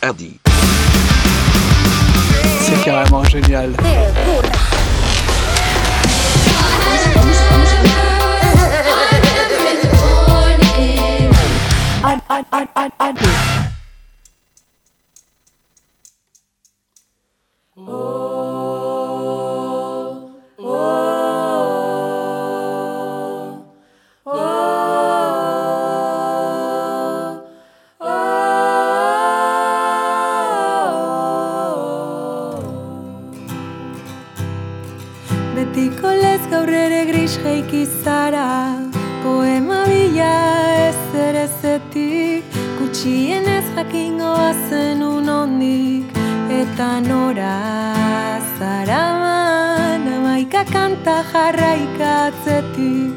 Hardy. C'est carrément génial. Gris jaiki zara Poema bila ez ere zetik. Gutxienez jakingoa zenun ondik Eta nora zaraman. Amaika kanta jarraika atzetik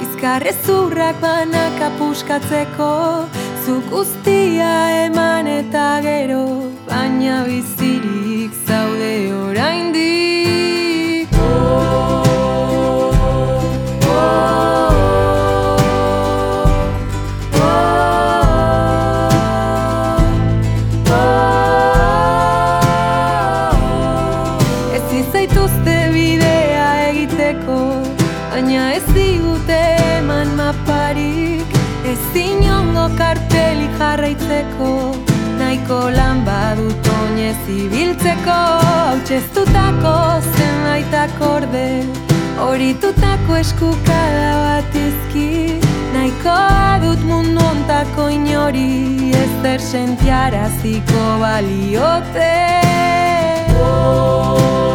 Bizkarre zurrak banaka puskatzeko. Zuk guztia eman eta gero Baina bizirik Hautseztutako zenbait akorde Horitutako eskukada bat izki Nahikoa dut mundu ontako inori Ez zer sentiaraziko baliote. Itzuli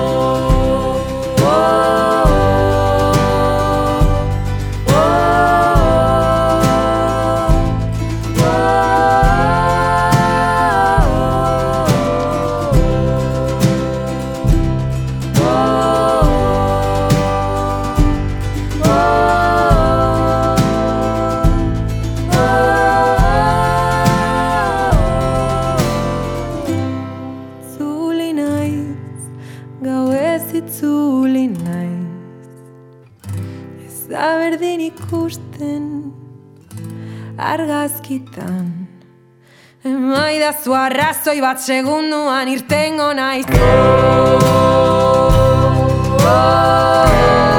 bat segunduan irtengo naiz oh, oh, oh.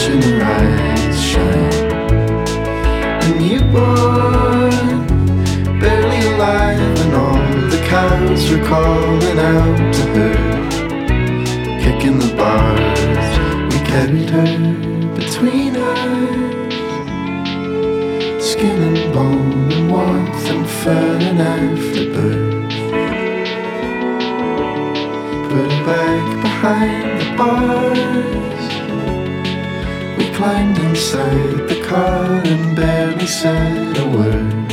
Watching her eyes shine. A newborn, barely alive, and all the cows were calling out to her, kicking the bars. We carried her between us skin and bone and warmth and fur and afterbirth. Put her back behind the bars. We climbed inside the car and barely said a word.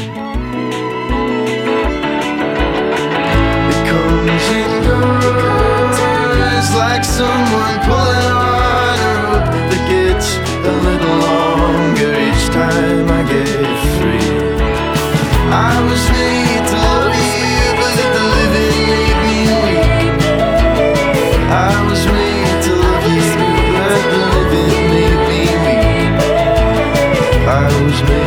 It comes and goes like someone pulling on a rope that gets a little longer each time I get free. I was me.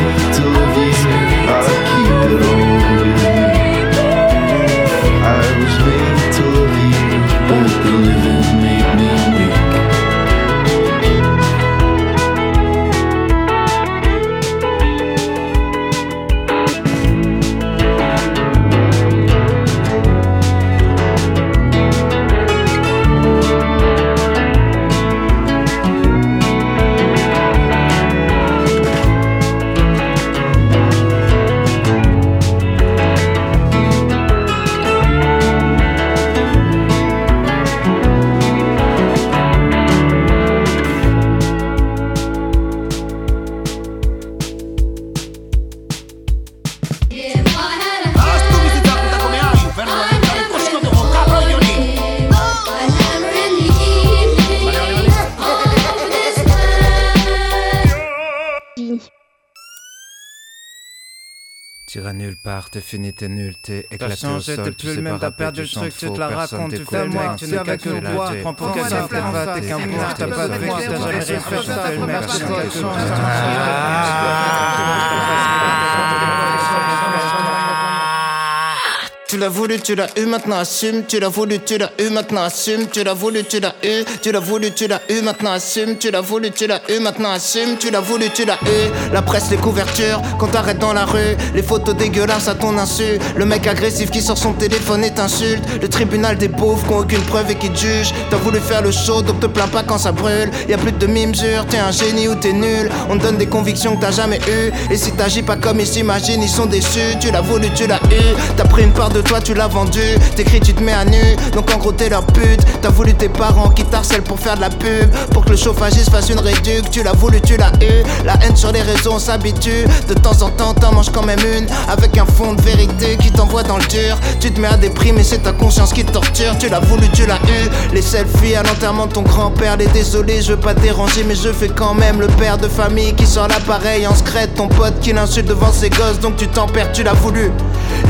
T'iras nulle part, t'es fini, t'es nul, t'es éclaté au changé, sol, t'es plus le même, t'as perdu le truc, tu te la racontes, tu fais moi, tu n'es le la bois, prends pour t'es qu'un t'as pas de vécu, t'as jamais rien fait, t'as le t'as le. Tu l'as voulu, tu l'as eu, maintenant assume. Tu l'as voulu, tu l'as eu, maintenant assume. Tu l'as voulu, tu l'as eu. Tu l'as voulu, tu l'as eu, maintenant assume. Tu l'as voulu, tu l'as eu, maintenant assume. Tu l'as voulu, tu l'as eu. La presse, les couvertures, quand t'arrêtes dans la rue. Les photos dégueulasses à ton insu. Le mec agressif qui sort son téléphone et t'insulte. Le tribunal des pauvres qui ont aucune preuve et qui te jugent. T'as voulu faire le show, donc te plains pas quand ça brûle. Y a plus de demi-mesure, t'es un génie ou t'es nul. On te donne des convictions que t'as jamais eues. Et si t'agis pas comme ils s'imaginent, ils sont déçus. Tu l'as voulu, tu l'as eu. T'as pris une part de toi, tu l'as vendu. T'écris, tu te mets à nu. Donc en gros, t'es leur pute. T'as voulu tes parents qui t'harcèlent pour faire de la pub. Pour que le chauffagiste fasse une réduc. Tu l'as voulu, tu l'as eu. La haine sur les réseaux, on s'habitue. De temps en temps, t'en manges quand même une. Avec un fond de vérité qui t'envoie dans le dur. Tu te mets à déprimer, c'est ta conscience qui te torture. Tu l'as voulu, tu l'as eu. Les selfies à l'enterrement de ton grand-père. Les désolé, je veux pas te déranger, mais je fais quand même le père de famille qui sort l'appareil en secrète. Ton pote qui l'insulte devant ses gosses, donc tu t'en perds, tu l'as voulu.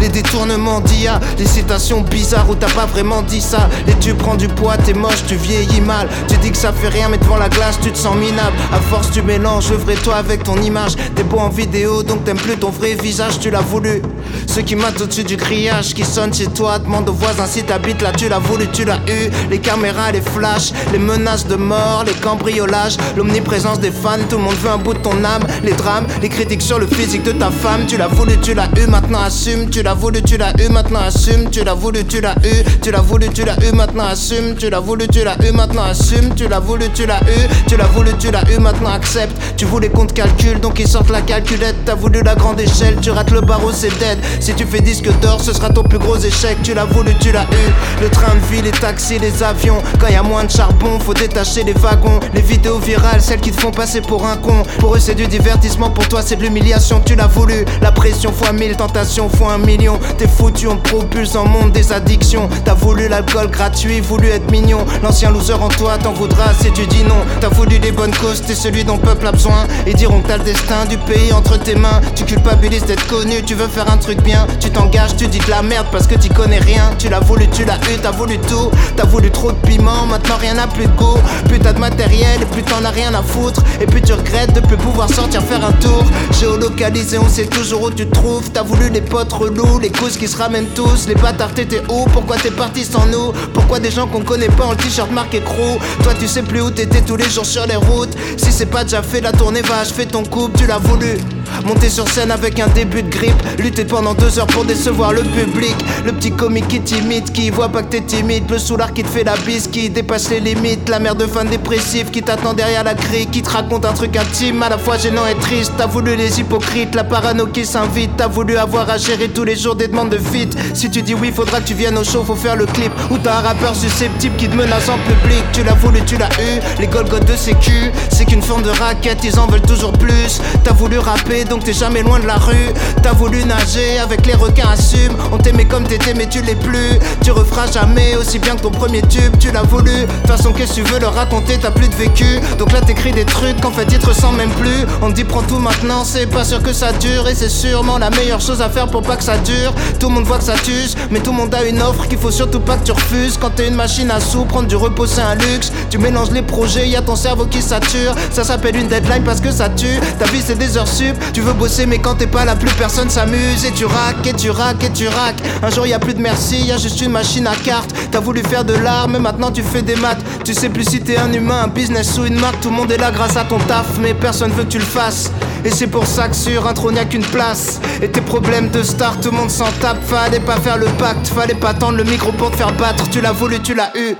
Les détournements d'IA, les citations bizarres où t'as pas vraiment dit ça. Et tu prends du poids, t'es moche, tu vieillis mal. Tu dis que ça fait rien, mais devant la glace, tu te sens minable. À force, tu mélanges le vrai toi avec ton image. T'es beau en vidéo, donc t'aimes plus ton vrai visage, tu l'as voulu. Ceux qui matent au-dessus du grillage, qui sonne chez toi, demande aux voisins si t'habites là, tu l'as voulu, tu l'as eu. Les caméras, les flashs, les menaces de mort, les cambriolages, l'omniprésence des fans, tout le monde veut un bout de ton âme. Les drames, les critiques sur le physique de ta femme, tu l'as voulu, tu l'as eu, maintenant assume. Tu l'as voulu, tu l'as eu, maintenant maintenant assume, tu l'as voulu, tu l'as eu, tu l'as voulu, tu l'as eu, maintenant assume, tu l'as voulu, tu l'as eu, maintenant assume, tu l'as voulu, tu l'as eu, tu l'as voulu, tu l'as eu, maintenant accepte. Tu voulais qu'on te donc ils sortent la calculette. T'as voulu la grande échelle, tu rates le barreau, c'est dead. Si tu fais disque d'or, ce sera ton plus gros échec. Tu l'as voulu, tu l'as eu. Le train de vie, les taxis, les avions. Quand y a moins de charbon, faut détacher les wagons. Les vidéos virales, celles qui te font passer pour un con. Pour eux, c'est du divertissement, pour toi, c'est de l'humiliation. Tu l'as voulu. La pression fois mille, tentation fois un million. T'es foutu, on propulse en monde des addictions. T'as voulu l'alcool gratuit, voulu être mignon. L'ancien loser en toi t'en voudras si tu dis non. T'as voulu des bonnes causes, t'es celui dont le peuple a besoin. Et diront que t'as le destin du pays entre tes mains. Tu culpabilises d'être connu, tu veux faire un truc bien. Tu t'engages, tu dis de la merde parce que tu connais rien. Tu l'as voulu, tu l'as eu, t'as voulu tout. T'as voulu trop de piment, maintenant rien n'a plus de goût. Plus t'as de matériel et plus t'en as rien à foutre. Et puis tu regrettes de plus pouvoir sortir faire un tour. Géolocalisé, on sait toujours où tu te trouves. T'as voulu les potes relous, les causes qui se ramènent tous. Les bâtards, t'étais où? Pourquoi t'es parti sans nous? Pourquoi des gens qu'on connaît pas en t-shirt marqué crew? Toi, tu sais plus où t'étais tous les jours sur les routes. Si c'est pas déjà fait, la tournée va achever ton couple, tu l'as voulu. Monter sur scène avec un début de grippe, lutter pendant deux heures pour décevoir le public. Le petit comique qui t'imite, qui voit pas que t'es timide. Le soulard qui te fait la bise, qui dépasse les limites. La mère de fan dépressif qui t'attend derrière la grille, qui te raconte un truc intime, à la fois gênant et triste. T'as voulu les hypocrites, la parano qui s'invite. T'as voulu avoir à gérer tous les jours des demandes de fit. Si tu dis oui, faudra que tu viennes au show, faut faire le clip. Ou t'as un rappeur susceptible qui te menace en public. Tu l'as voulu, tu l'as eu. Les Golgoth de sécu, c'est qu'une forme de raquette, ils en veulent toujours plus. T'as voulu rapper, donc t'es jamais loin de la rue. T'as voulu nager avec les requins, assume. On t'aimait comme t'étais, mais tu l'es plus. Tu referas jamais aussi bien que ton premier tube, tu l'as voulu. De toute façon, qu'est-ce que tu veux leur raconter, t'as plus de vécu. Donc là, t'écris des trucs qu'en fait, ils te ressemblent même plus. On te dit, prends tout maintenant, c'est pas sûr que ça dure. Et c'est sûrement la meilleure chose à faire pour pas que ça dure. Tout le monde voit que ça tue, mais tout le monde a une offre qu'il faut surtout pas que tu refuses. Quand t'es une machine à sous, prendre du repos, c'est un luxe. Tu mélanges les projets, y a ton cerveau qui sature. Ça s'appelle une deadline parce que ça tue. Ta vie, c'est des heures sup. Tu veux bosser, mais quand t'es pas là, plus personne s'amuse. Et tu raques, et tu raques, et tu raques. Un jour, y a plus de merci, y a juste une machine à cartes. T'as voulu faire de l'art, mais maintenant tu fais des maths. Tu sais plus si t'es un humain, un business ou une marque. Tout le monde est là grâce à ton taf, mais personne veut que tu le fasses. Et c'est pour ça que sur un trône y'a qu'une place. Et tes problèmes de star, tout le monde s'en tape. Fallait pas faire le pacte, fallait pas tendre le micro pour te faire battre. Tu l'as voulu, tu l'as eu.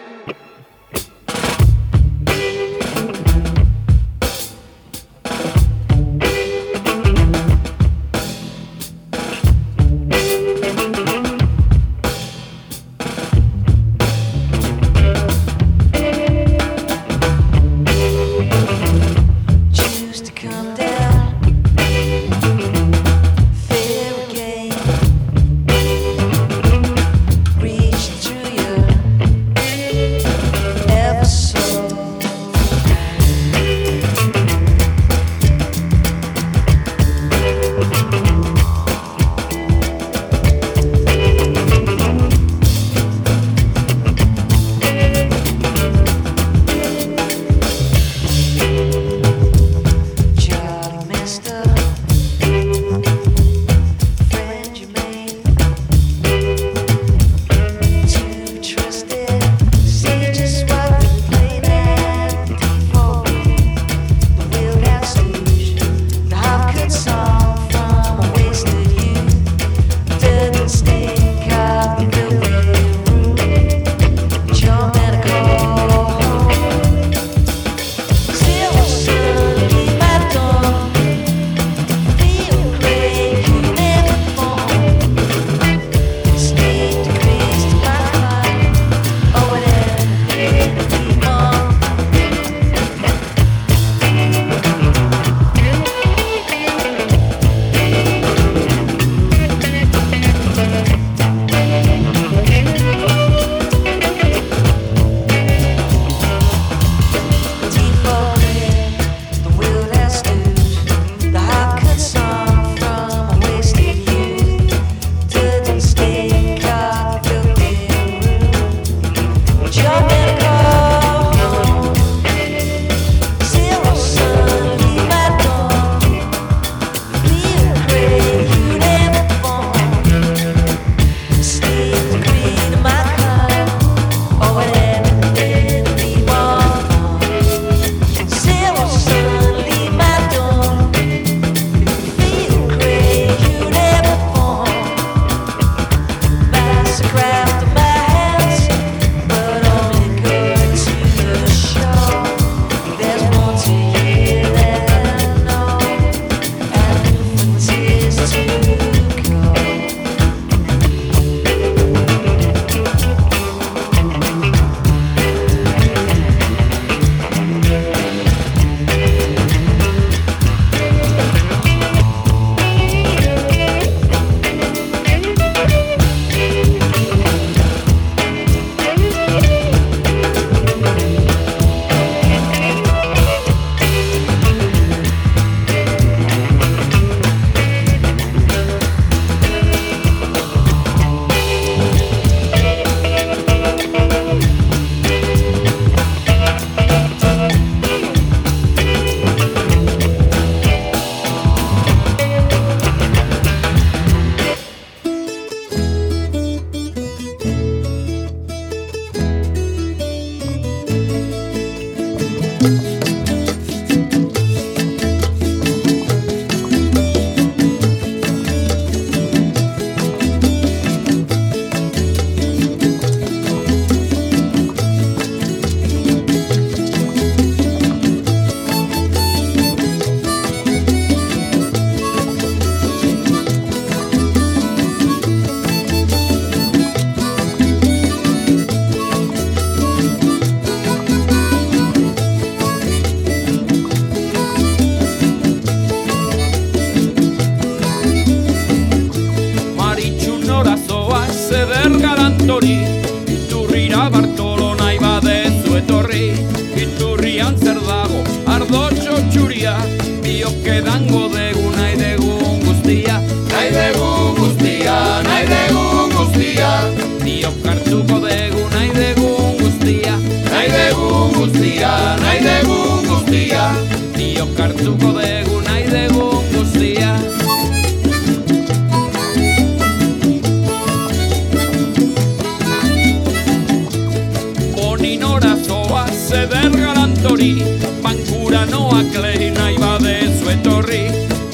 Pianoak lehin nahi badezu etorri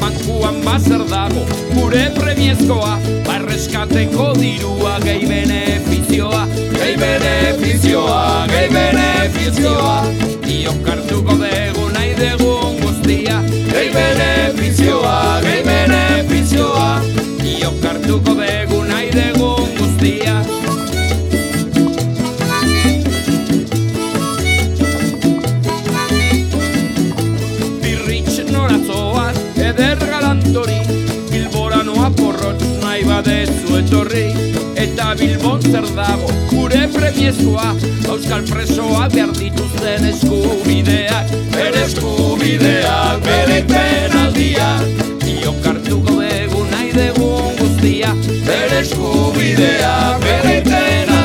Mankuan bazer dago gure premiezkoa. Bilbon zer dago gure premiezkoa. Euskal presoa behar dituzten eskubideak Bere eskubideak, bere penaldia. Ion kartuko egun nahi dugun guztia Bere eskubideak, bere penaldia.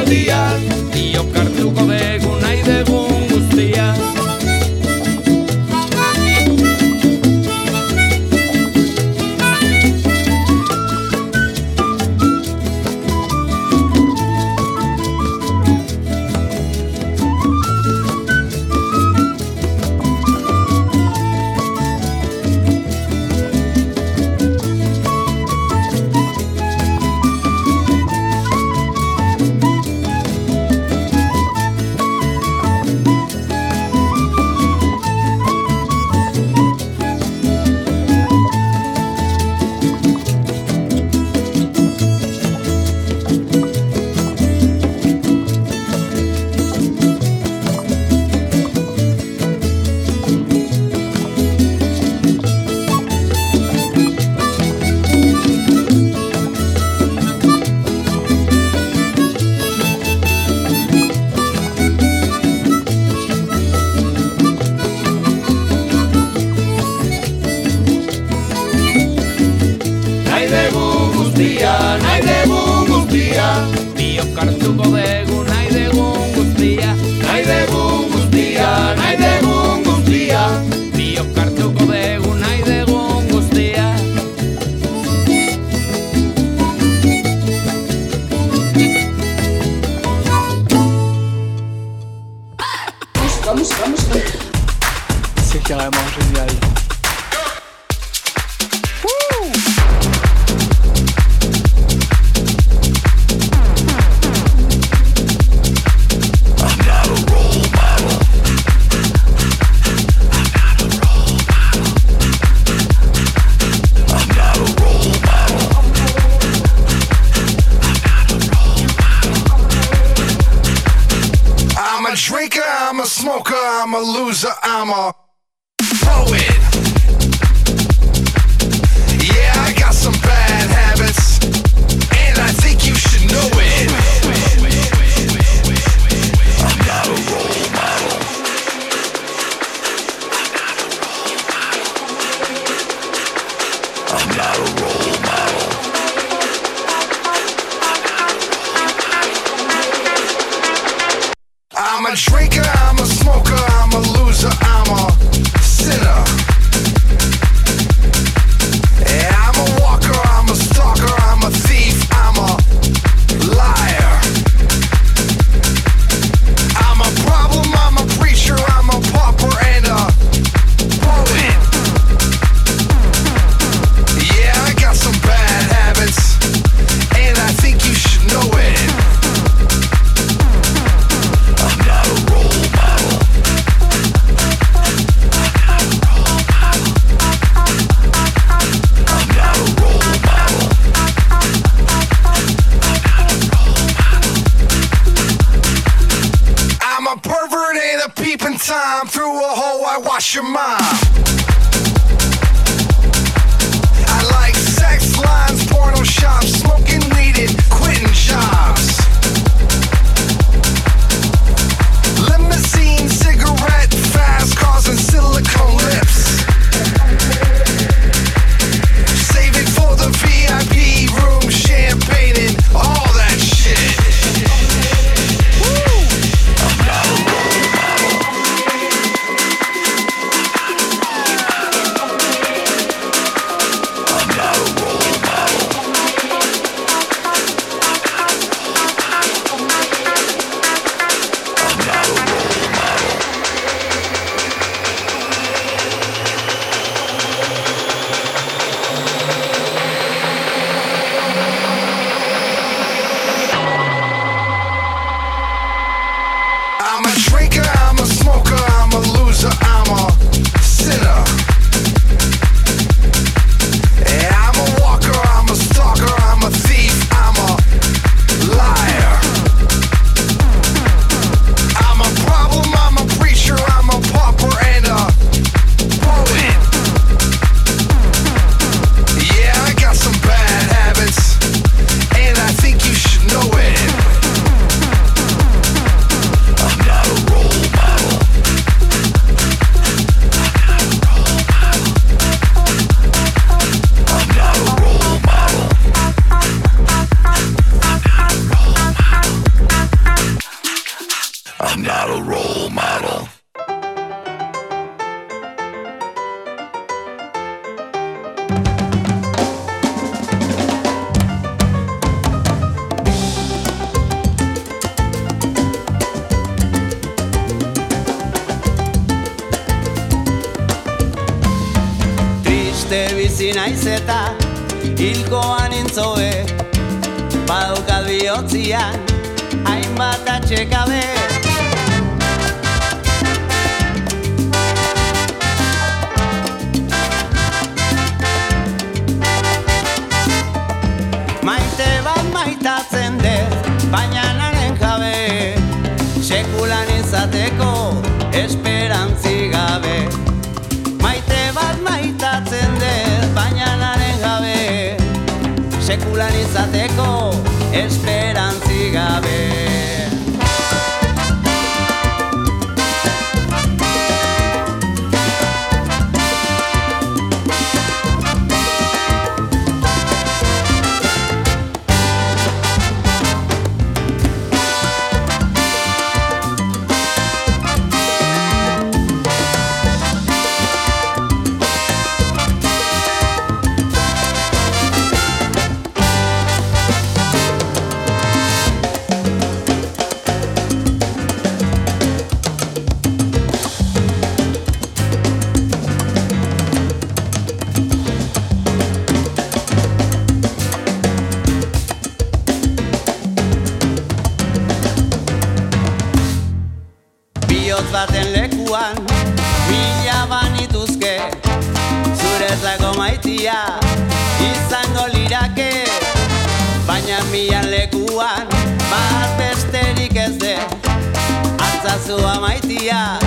Maitia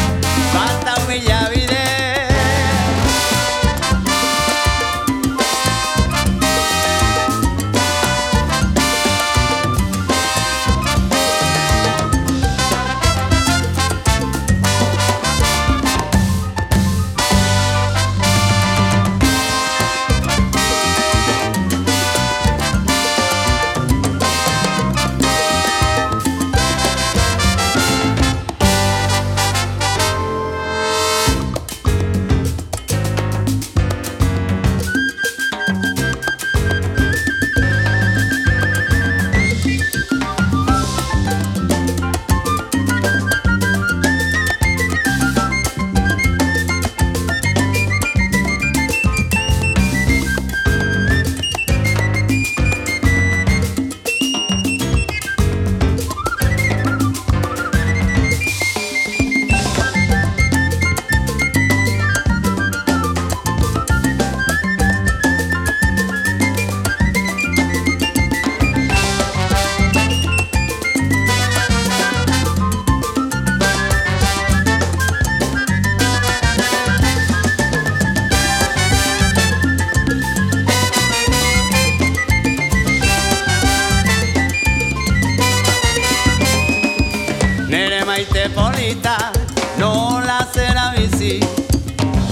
polita nola zera bizi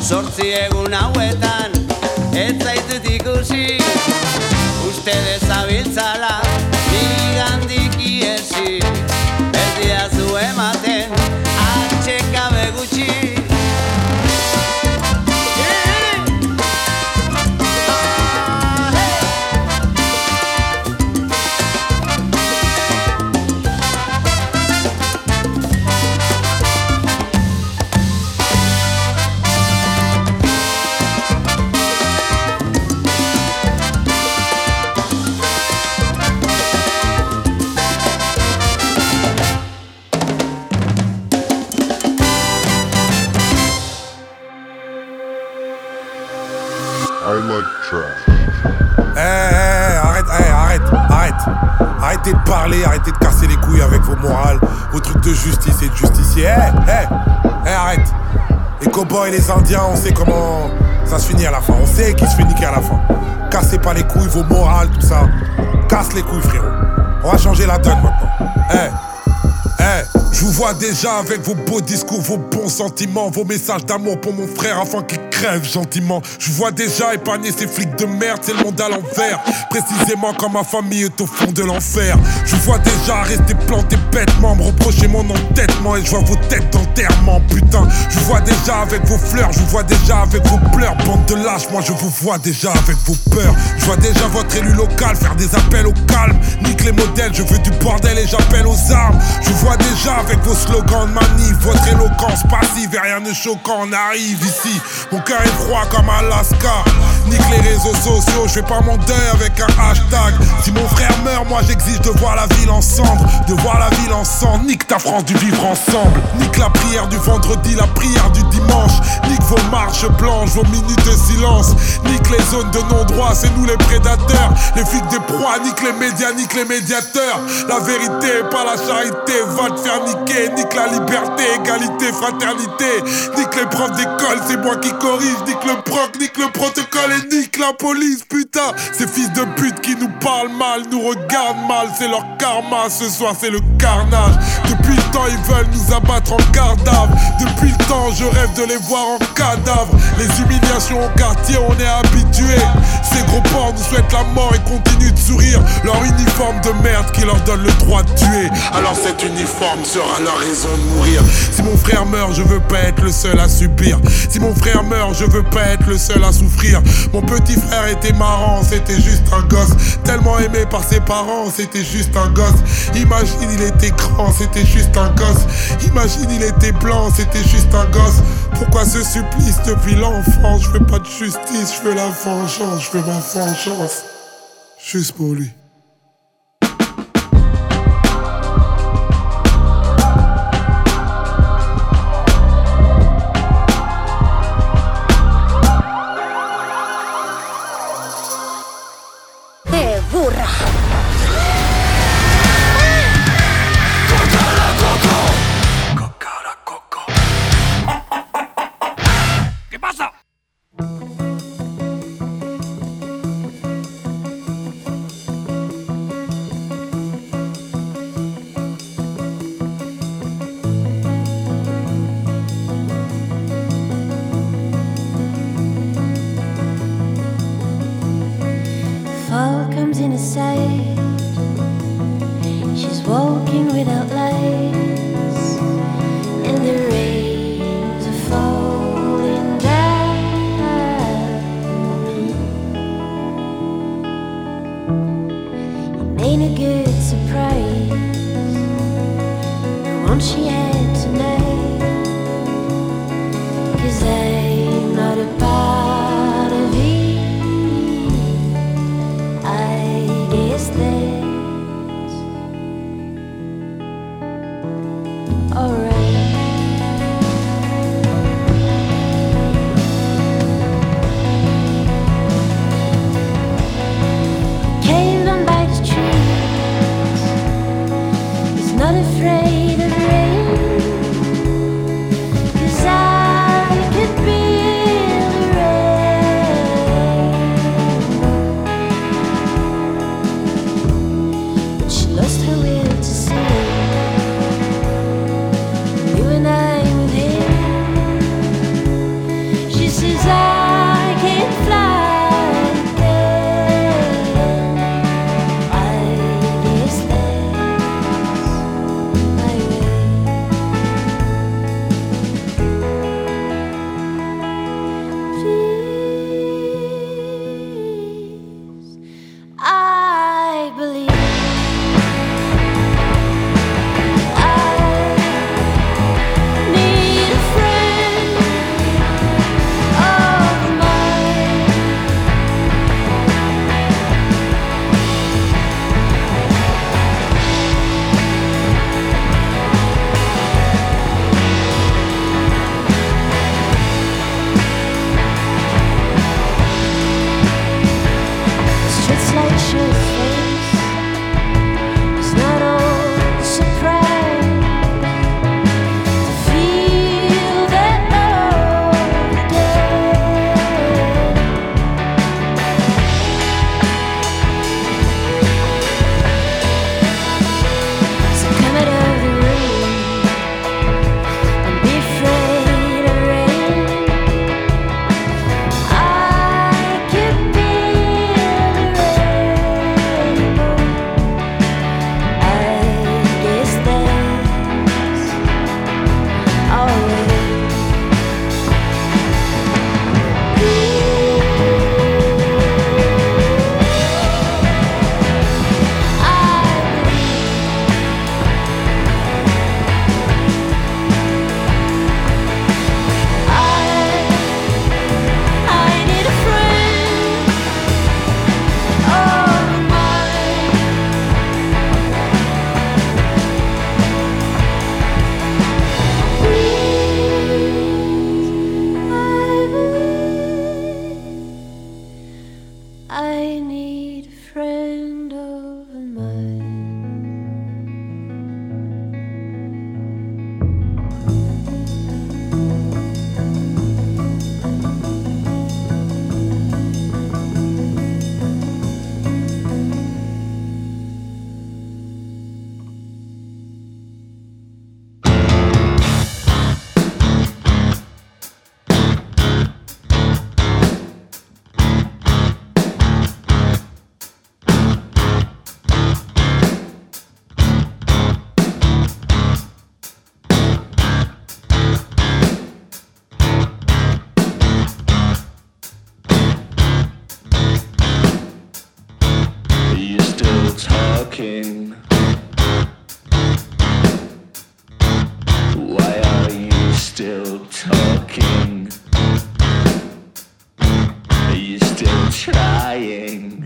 Zortzi egun hauetan ez zaitut ikusi. Uste dezabiltzala Et les indiens, on sait comment ça se finit à la fin. On sait qui se fait niquer à la fin. Cassez pas les couilles, vos morales, tout ça. Casse les couilles, frérot. On va changer la donne maintenant. Eh, eh, je vous vois déjà avec vos beaux discours, vos bons sentiments, vos messages d'amour pour mon frère afin qu'il crève. Je vois déjà épargner ces flics de merde, c'est le monde à l'envers. Précisément quand ma famille est au fond de l'enfer. Je vois déjà rester planté bêtement, me reprocher mon entêtement et je vois vos têtes d'enterrement, putain. Je vois déjà avec vos fleurs, je vois déjà avec vos pleurs, bande de lâches, moi je vous vois déjà avec vos peurs. Je vois déjà votre élu local faire des appels au calme. Nique les modèles, je veux du bordel et j'appelle aux armes. Je vois déjà avec vos slogans de manif, votre éloquence passive et rien de choquant. On arrive ici, est froid comme Alaska. Nique les réseaux sociaux, je fais pas deuil avec un hashtag. Si mon frère meurt, moi j'exige de voir la ville ensemble, de voir la ville ensemble. Nique ta France du vivre ensemble. Nique la prière du vendredi, la prière du dimanche. Nique vos marches blanches, vos minutes de silence. Nique les zones de non-droit, c'est nous les prédateurs. Les flics des proies, nique les médias, nique les médiateurs. La vérité, pas la charité, va te faire niquer. Nique la liberté, égalité, fraternité. Nique les profs d'école, c'est moi qui corrige. Nique le proc, nique le protocole et nique la police, putain. Ces fils de pute qui nous parlent mal, nous regardent mal, c'est leur karma. Ce soir, c'est le carnage. Temps, ils veulent nous abattre en cadavre. Depuis le temps, je rêve de les voir en cadavre. Les humiliations au quartier, on est habitués. Ces gros porcs nous souhaitent la mort et continuent de sourire. Leur uniforme de merde qui leur donne le droit de tuer. Alors cet uniforme sera leur raison de mourir. Si mon frère meurt, je veux pas être le seul à subir. Si mon frère meurt, je veux pas être le seul à souffrir. Mon petit frère était marrant, c'était juste un gosse. Tellement aimé par ses parents, c'était juste un gosse. Imagine, il était grand, c'était juste un Imagine, il était blanc, c'était juste un gosse. Pourquoi ce supplice depuis l'enfance Je veux pas de justice, je veux la vengeance, je veux ma vengeance. Juste pour lui. dying.